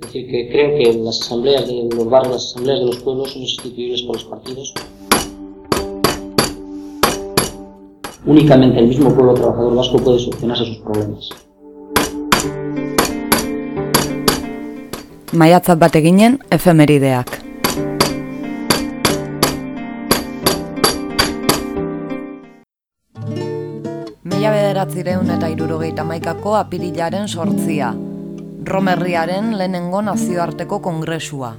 Es decir, que creo que las asambleas de los barrios, las asambleas de los pueblos son sustituibles por los partidos. Únicamente el mismo pueblo trabajador vasco puede solucionarse sus problemas. Maiatzat bat eginen efemerideak. Mila bederatzireun eta irurogeita maikako apirilaren sortzia. Romerriaren lehenengo nazioarteko kongresua.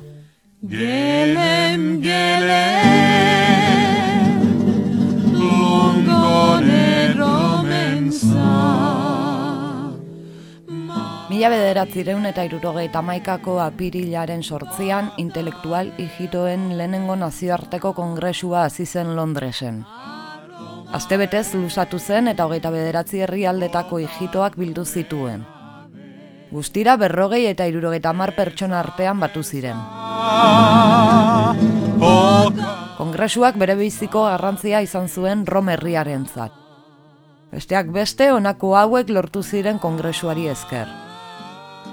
Gelem, gelem, lungone romenza. Mila bederatzireun eta irurogeita maikako apirilaren sortzian, intelektual hijitoen lehenengo nazioarteko kongresua hasi zen Londresen. Astebetez luzatu zen eta hogeita bederatzi herrialdetako hijitoak bildu zituen. Guztira berrogei eta irurogeita mar pertsona artean batu ziren. Kongresuak bere biziko garrantzia izan zuen Rom herriarentzat. Besteak beste honako hauek lortu ziren kongresuari esker.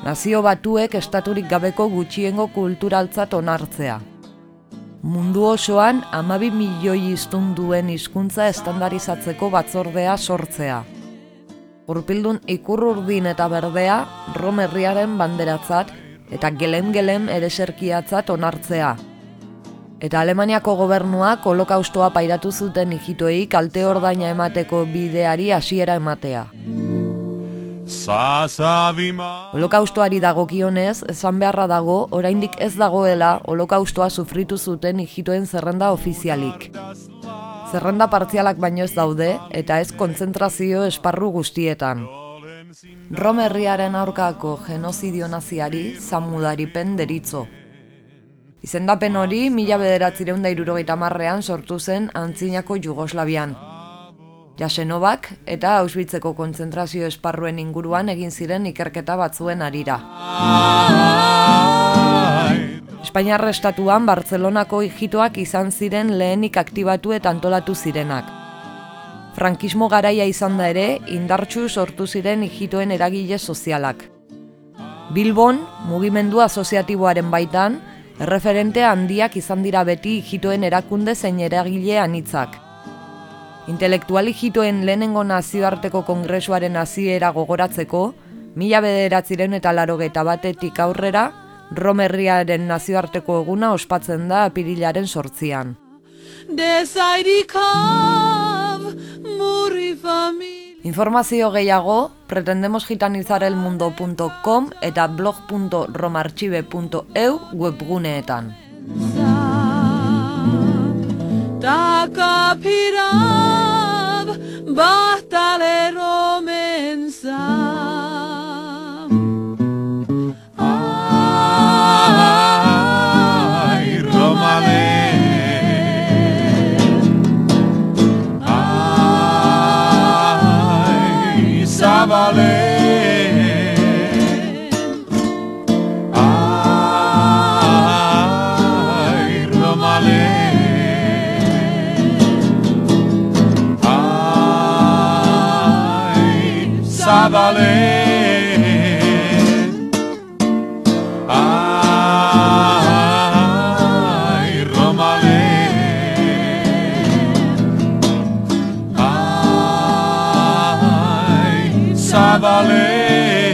Nazio batuek estaturik gabeko gutxiengo kulturaltzat onartzea. Mundu osoan amabi milioi hiztun duen hizkuntza estandarizatzeko batzordea sortzea. Urpildun ikurrurdin eta berdea Rom herriaren banderatzat eta gelem-gelem ereserkiatzat onartzea. Eta Alemaniako gobernuak holokaustoa pairatu zuten hijitoei kalte ordaina emateko bideari hasiera ematea. Holokaustoari dagokionez, esan beharra dago, oraindik ez dagoela holokaustoa sufritu zuten hijitoen zerrenda ofizialik. Zerrenda partzialak baino ez daude, eta ez kontzentrazio esparru guztietan. Rom herriaren aurkako genozidio naziari zamudaripen deritzo. Izendapen hori mila bederatzireun da irurogeita marrean sortu zen antzinako Jugoslavian. Jasenovak eta Auschwitzeko kontzentrazio esparruen inguruan egin ziren ikerketa batzuen arira. Espainiar estatuan Bartzelonako hijitoak izan ziren lehenik aktibatu eta antolatu zirenak. Frankismo garaia izan da ere, indartsu sortu ziren hijitoen eragile sozialak. Bilbon, mugimendu asoziatiboaren baitan, erreferente handiak izan dira beti hijitoen erakunde zein eragile anitzak. Intelektual hijitoen lehenengo nazioarteko kongresuaren hasiera gogoratzeko, mila bederatziren eta larogeta batetik aurrera, Romerriaren nazioarteko eguna ospatzen da apirilaren sortzian. Informazio gehiago, pretendemosgitanizarelmundo.com eta blog.romarchive.eu webguneetan. Takapirav Ay, valer.